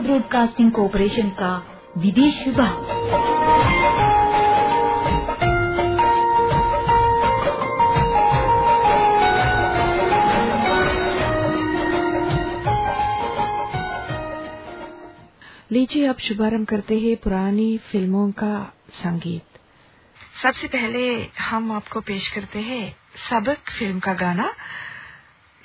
Broadcasting corporation का विदेश विभाग। लीजिए अब शुभारंभ करते हैं पुरानी फ़िल्मों का संगीत। सबसे पहले हम आपको पेश करते हैं सबक फ़िल्म का गाना।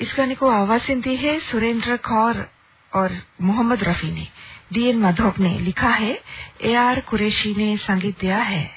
इस गाने को आवाज़ दी है सुरेंद्र कौर। और मोहम्मद रफी ने डी एन माधोक ने लिखा है, ए आर कुरेशी ने संगीत दिया है।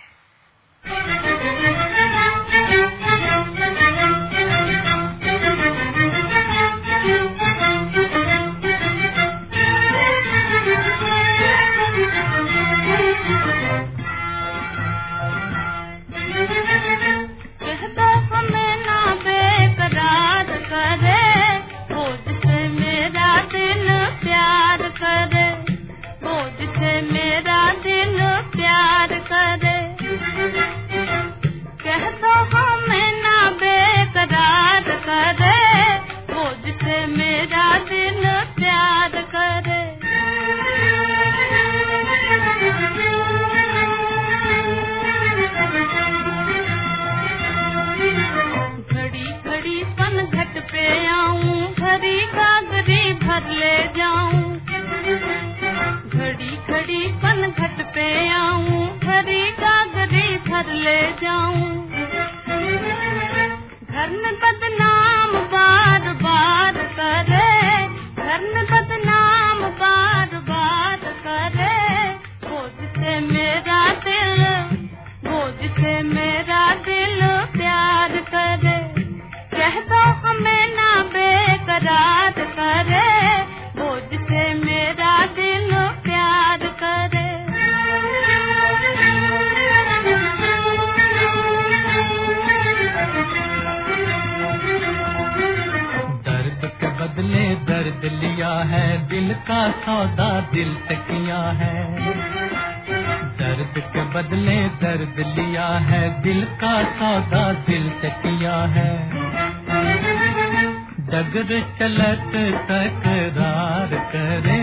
डगर चलत तकरार करे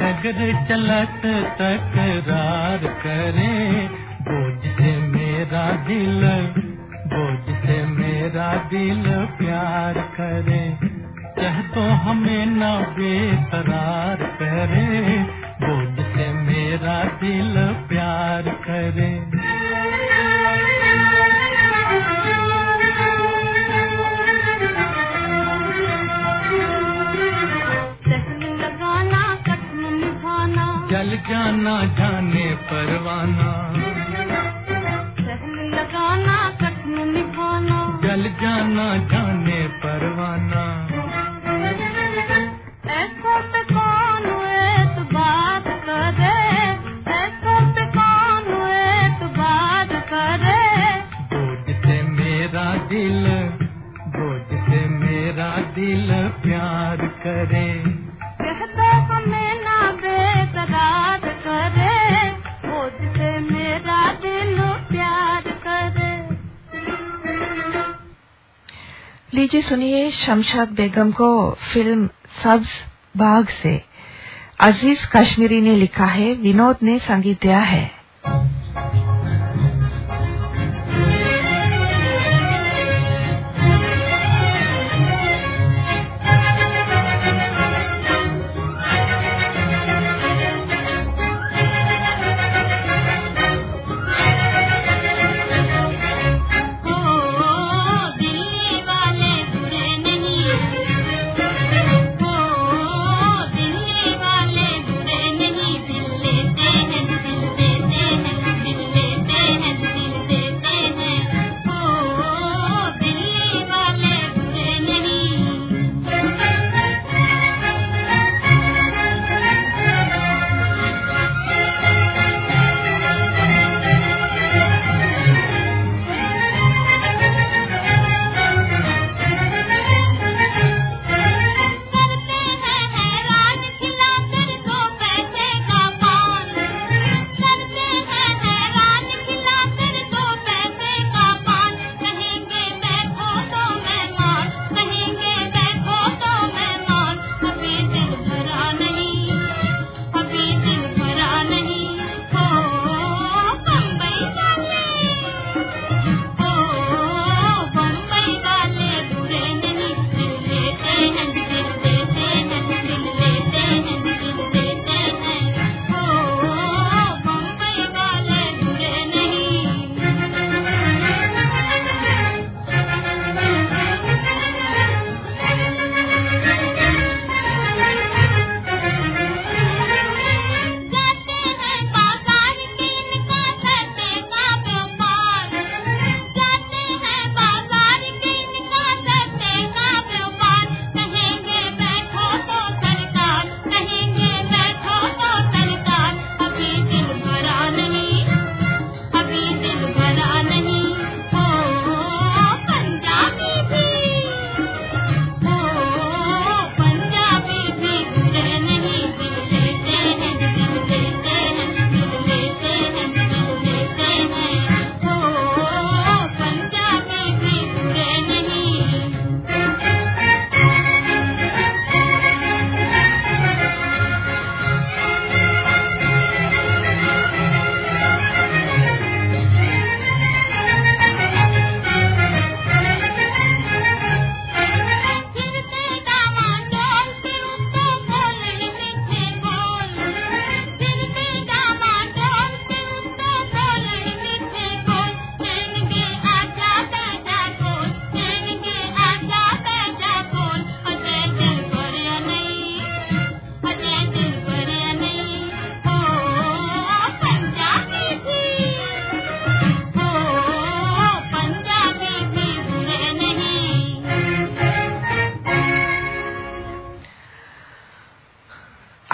डगर चलत तकरार करे। बोझ से मेरा दिल, बोझ से मेरा दिल प्यार करे। कह तो हमें न बेकरार जाना परवाना। लीजिए, सुनिए शमशाद बेगम को फ़िल्म सब्ज बाग से। अज़ीज़ कश्मीरी ने लिखा है, विनोद ने संगीत दिया है।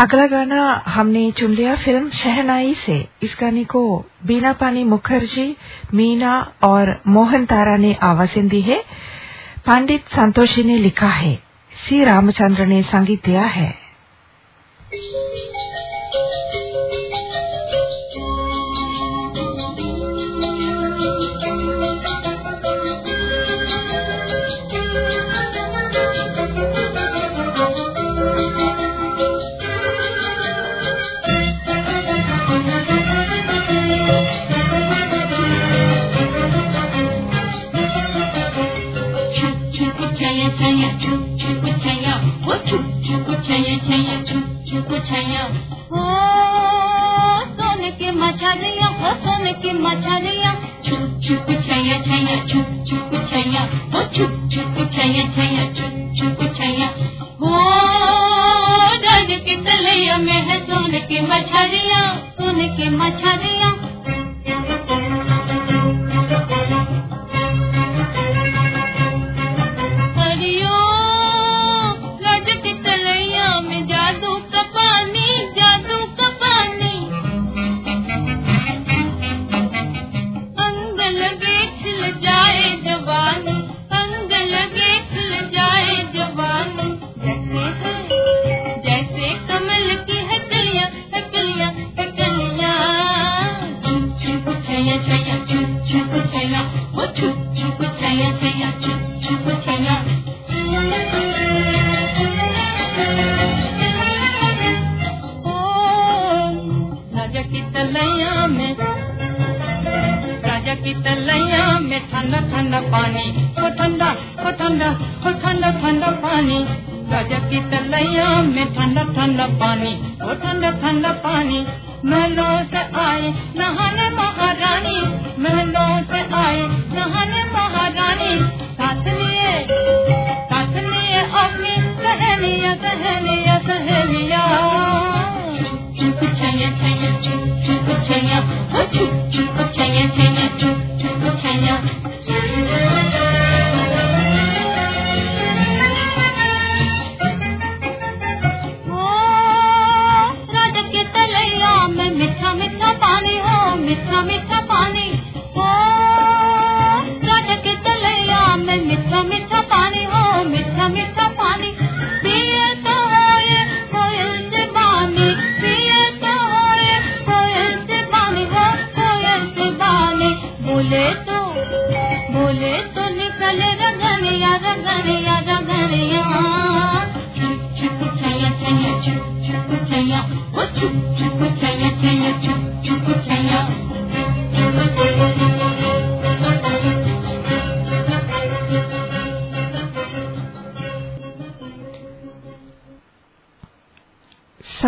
अगला गाना हमने चुन लिया फ़िल्म शहनाई से। इस गाने को बीना पानी मुखर्जी, मीना और मोहन तारा ने आवाज़ें दी है। पंडित संतोषी ने लिखा है। सी. रामचंद्र ने संगीत दिया है। की मछलिया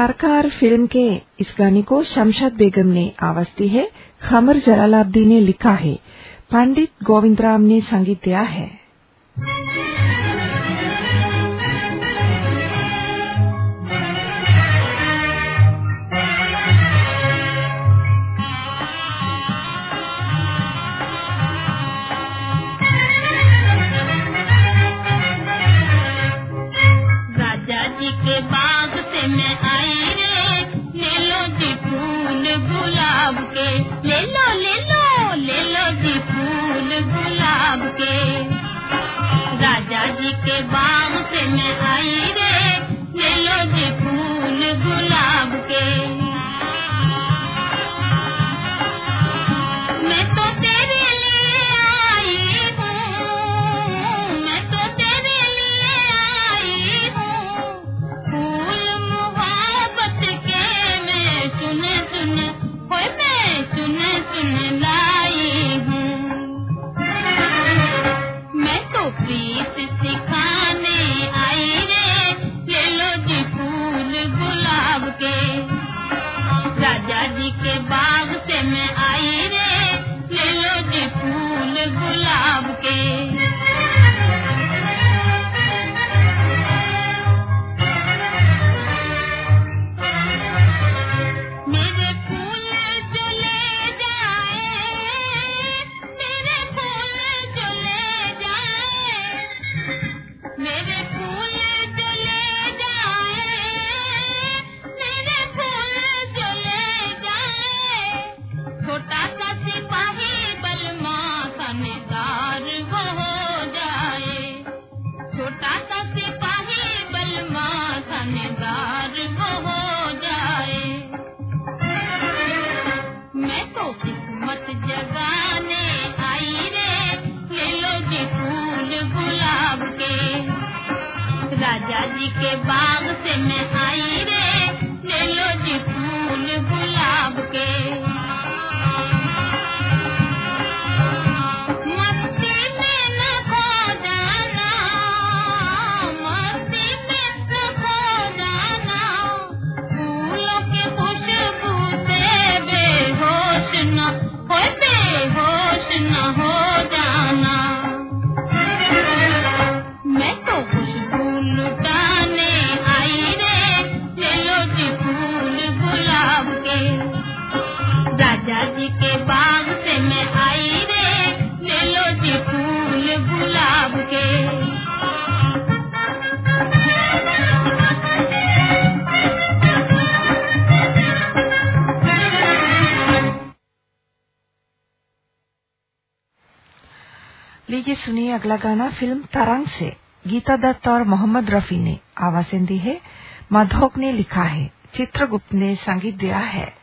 सरकार फ़िल्म के इस गाने को शमशाद बेगम ने आवाज़ दी है। खमर जलालाब्दी ने लिखा है। पंडित गोविंद राम ने संगीत दिया है। के बाग से मैं आई रे ले लो जी फूल गुलाब के। अगला गाना फ़िल्म तरंग से। गीता दत्त और मोहम्मद रफी ने आवाज़ें दी है। माधोक ने लिखा है। चित्रगुप्त ने संगीत दिया है।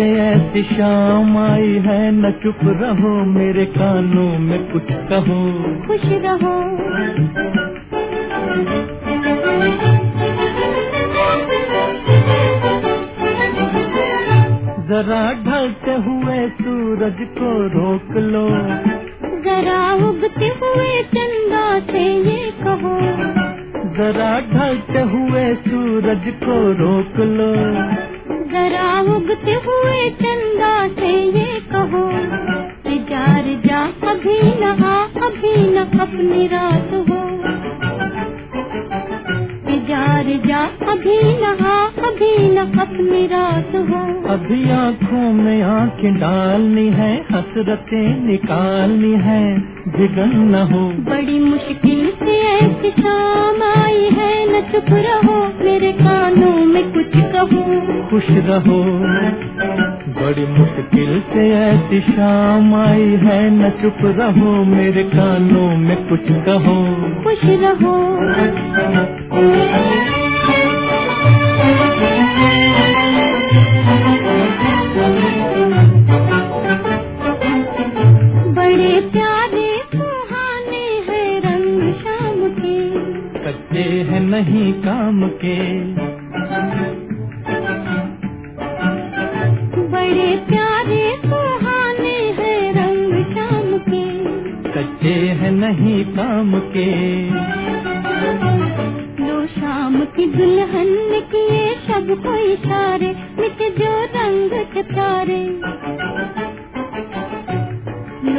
से ऐसी शाम आई है न चुप रहो मेरे कानों में कुछ कहो। खुश रहो। जरा ढलते हुए सूरज को रोक लो। जरा उगते हुए चंदा से ये कहो। जरा ढलते हुए सूरज को रोक लो। जरा उगते हुए चंदा से ये कहो जार जा अभी नहा अभी न अपनी रात हो। जार जा अभी नहा अभी न अपनी रात हो। अभी आँखों में आँखें डालनी है हसरतें निकालनी है जिगन न हो। बड़ी मुश्किल से ऐसी शाम आई है न चुप रहो मेरे कानों में कुछ कहो। खुश रहो बड़ी मुश्किल से ऐसी शाम आई है न चुप रहो मेरे कानों में कुछ कहो। खुश रहो। नहीं काम के। बड़े प्यारे सुहाने हैं रंग शाम के। कच्चे हैं नहीं काम के। लो शाम की दुल्हन ने किए सबको इशारे मिट जो रंग के तारे।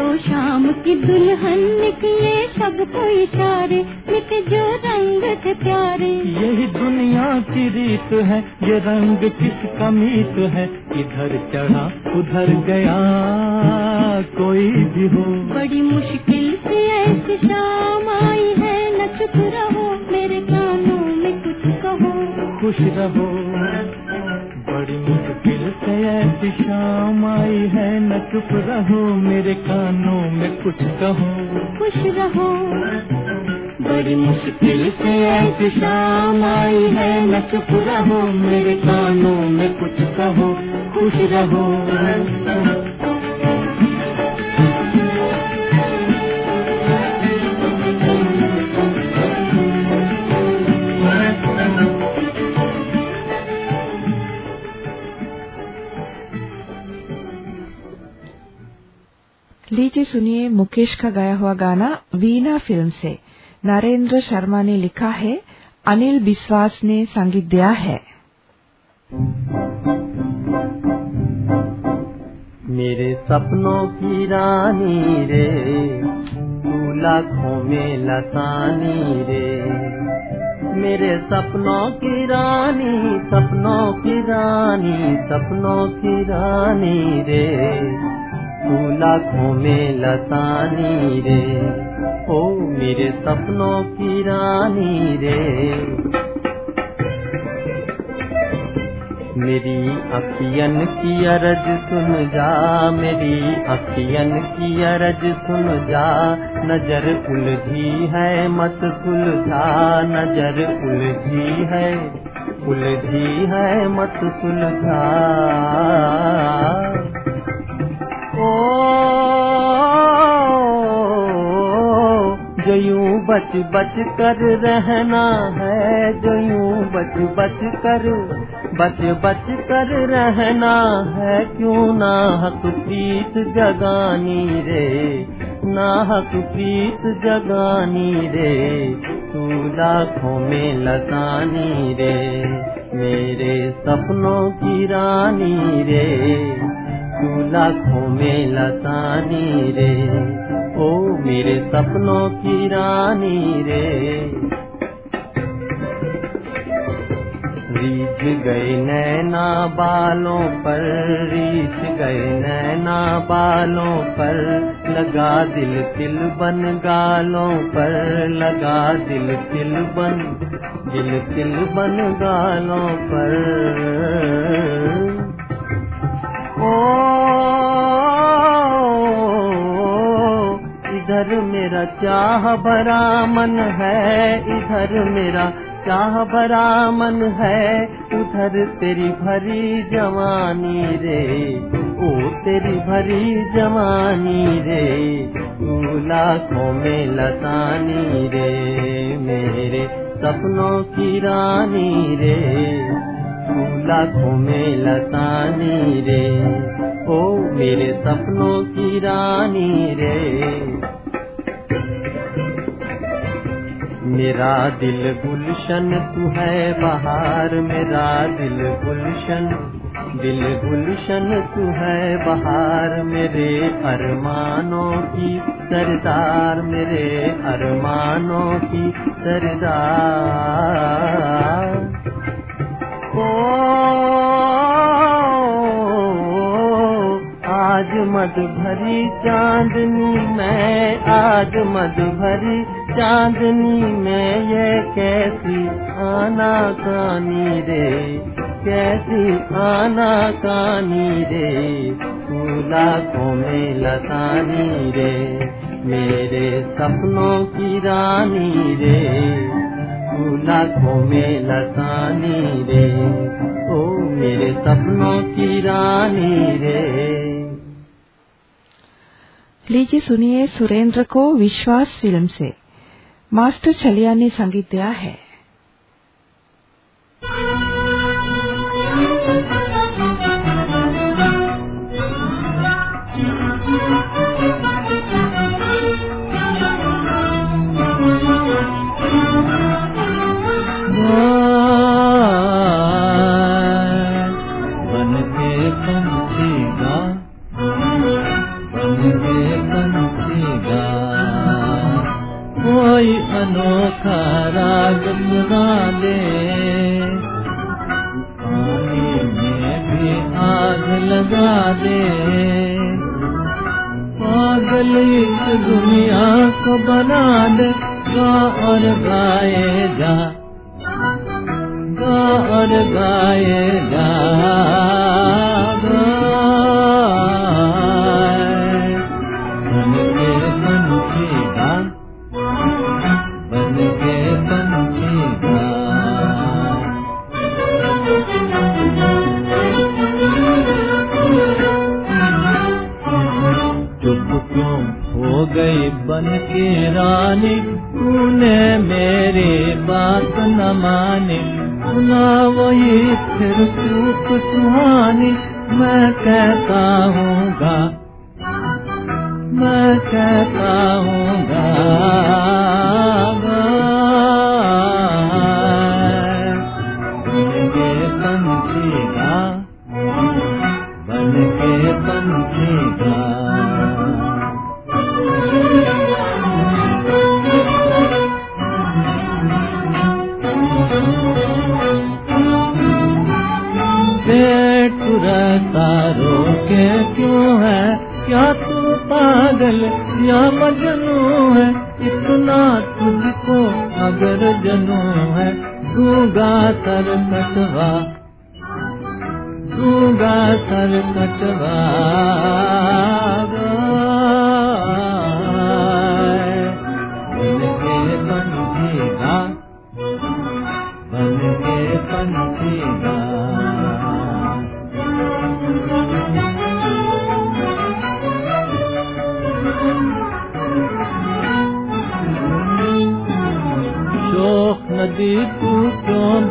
लो शाम की दुल्हन ने किए सबको इशारे मिट जो रंग के प्यारे। यही दुनिया की रीत है ये रंग किसका मीत है? इधर चढ़ा उधर गया कोई भी हो। बड़ी मुश्किल से ऐसी शाम आई है न चुप रहो मेरे कानों में कुछ कहो। खुश रहो। मुश्किल से ऐसी शाम आई है, न चुप रहो, मेरे कानों में कुछ कहो। खुश रहो। बड़ी मुश्किल से ऐसी शाम आई है, न चुप रहो, मेरे कानों में कुछ कहो। खुश रहो। लीजिए सुनिए मुकेश का गाया हुआ गाना वीणा फ़िल्म से। नरेंद्र शर्मा ने लिखा है, अनिल बिस्वास ने संगीत दिया है। मेरे सपनों की रानी रे, तू लाखों में लसानी रे। मेरे सपनों की रानी, सपनों की रानी, सपनों की रानी रे। लाखों में लतानी रे। ओ, मेरे सपनों की रानी रे। मेरी अखियन की अरज सुन जा, मेरी अखियन की अरज सुन जा। नज़र उलझी है, मत सुलझा। नज़र उलझी है उलझी है, मत सुलझा। जो बच बच कर रहना है जो यूँ बच बच कर, बच बच कर रहना है, क्यों ना हक प्रीत जगानी रे, ना हक प्रीत जगानी रे, तू लाखों में लगानी रे, मेरे सपनों की रानी रे। लाखों में लतानी रे? ओ, मेरे सपनों की रानी रे। रीछ गए नैना बालों पर रीछ गए नैना बालों पर, लगा दिल तिल बन गालों पर, लगा दिल तिल बन, दिल तिल बन गालों पर। इधर मेरा चाह भरा मन है, इधर मेरा चाह भरा मन है, उधर तेरी भरी जवानी रे, ओ तेरी भरी जवानी रे तू लाखों में लतानी रे, मेरे सपनों की रानी रे। तू लाखों में लतानी रे। ओ, मेरे सपनों की रानी रे। मेरा दिल गुलशन, तू है बहार। मेरा दिल गुलशन दिल गुलशन, तू है बहार। मेरे अरमानों की सरदार, मेरे अरमानों की सरदार। आज मद भरी चांदनी में, आज मद भरी चांदनी में, ये कैसी आना कानी रे, कैसी आना कानी रे तू लाखों में लतानी रे, मेरे सपनों की रानी रे। लाखों में लसानी रे। ओ मेरे सपनों की रानी रे। लीजिए सुनिए सुरेंद्र को विश्वास फ़िल्म से। मास्टर छलिया ने संगीत दिया है। इस दुनिया को बना दे गा और गाए जा। गा और गाए जा। गई बन के रानी, तूने मेरी बात न मानी। सुना वही फिर चूप सुहानी, मैं कहता हूँगा, मैं कहता हूँगा।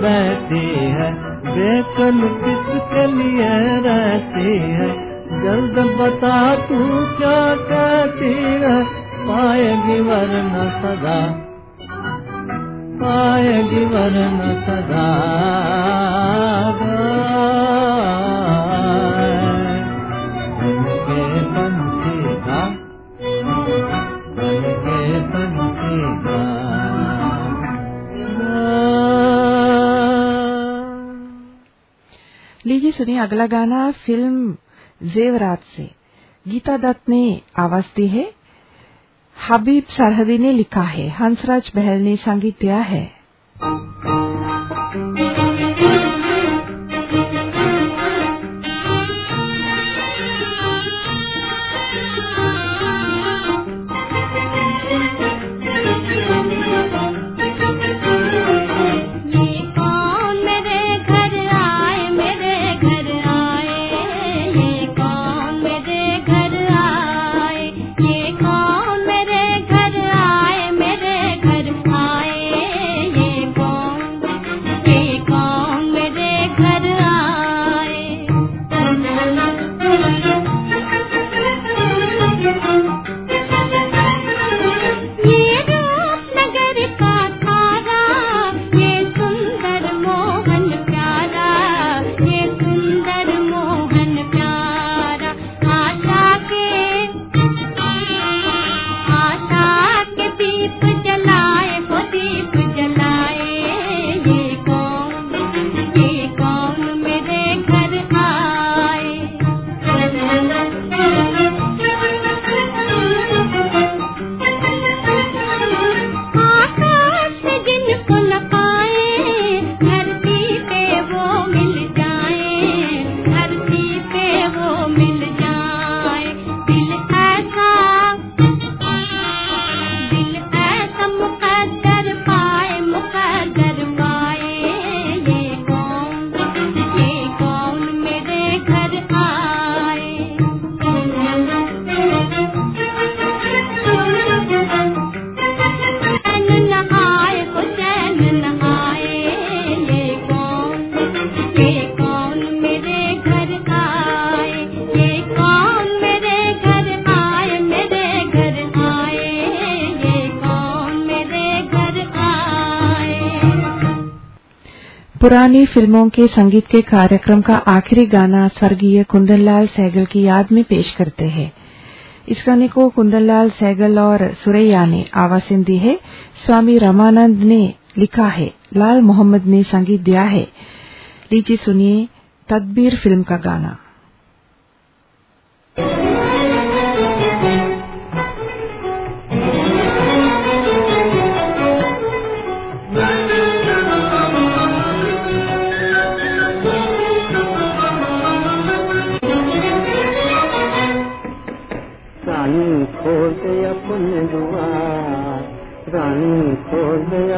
बैठी है। बेकन किसके लिए रहती है। जल्द बता तू क्या कहती है। पाएगी वरना सदा। पाएगी वरना सदा। लीजिए सुनिए अगला गाना फ़िल्म जेवरात से। गीता दत्त ने आवाज़ दी है। हबीब सरहदी ने लिखा है। हंसराज बहल ने संगीत दिया है। पुरानी फ़िल्मों के संगीत के कार्यक्रम का आखिरी गाना स्वर्गीय कुंदनलाल सहगल की याद में पेश करते हैं। इस गाने को कुंदनलाल सहगल और सुरैया ने आवासन दी है। स्वामी रामानंद ने लिखा है। लाल मोहम्मद ने संगीत दिया है। लीजिए सुनिए तदबीर फ़िल्म का गाना।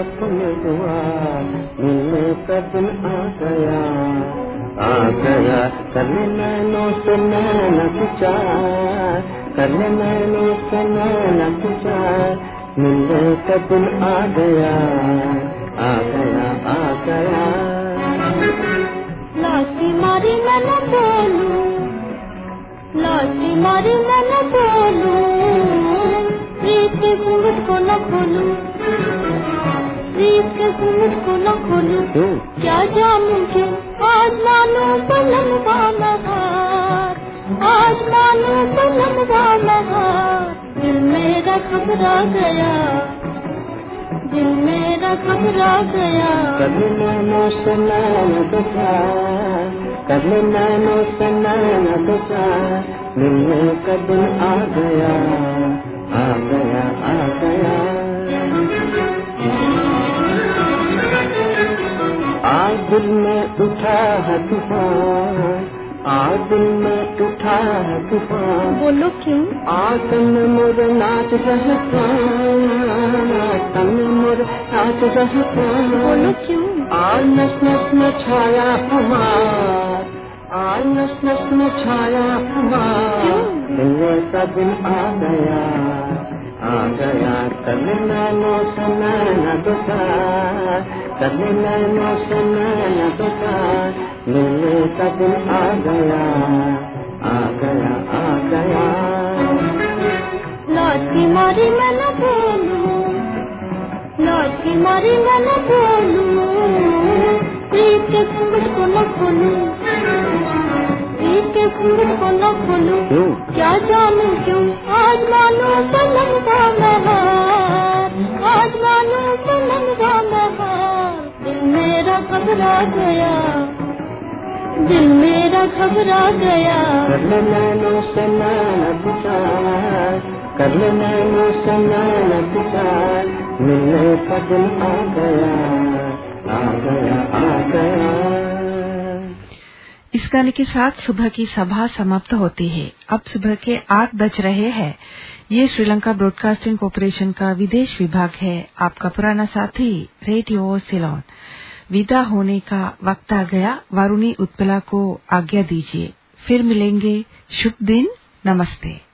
अपने दुआ मिलने का दिन आ गया। आ गया, कर नैनो से नैना कुचा कर नैनो से नैना कुचा मिलने का दिन आ गया आ गया आ गया। लाठी मारी मैंने बोलू, लाठी मारी मैंने बोलू, प्रीत के न खोलू प्रीत के घूंघट को न खोलू। क्या? जानू के आज मानो बलम वाला हार। आज मानो वाला हार। दिल मेरा घबरा गया। दिल मेरा घबरा गया। कभी मैनो से नैन बचा कभी मैनो से नैन बचा मिलने का दिन आ गया। आ गया आ गया। आज दिल में उठा है तूफ़ान आज दिल में उठा है। तूफ़ान बोलो क्यों? आतन मोर नाच रहता तन मोर नाच रहता बोलो क्यों? आज नस नस में छाया हमार आज नस नस में छाया मिलने का दिन आ गया आ गया कल नैनो से न दुकान कल नैनो से नैना दुकान मिलने का दिन आ गया आ गया आ गया की मारी मैं न बोलूँ लाज की मारी मैं न बोलूँ प्रीत के घूंघट को न खोलूं प्रीत के घूंघट को न खोलूं क्यों जानू क्यों आज मानो पलंग का बहार आज मानो पलंग मेरा घबरा गया। दिल मेरा घबरा गया। कर ले नैनो से नैना कर ले नैनो से नैना दुकान मिलने का दिन आ गया आ गया आ गया। इस गाने के साथ सुबह की सभा समाप्त होती है। अब सुबह के आठ बज रहे हैं। ये श्रीलंका ब्रॉडकास्टिंग कॉरपोरेशन का विदेश विभाग है। आपका पुराना साथी रेडियो सिलोन। विदा होने का वक्त आ गया। वरुणी उत्पला को आज्ञा दीजिए। फिर मिलेंगे। शुभ दिन। नमस्ते।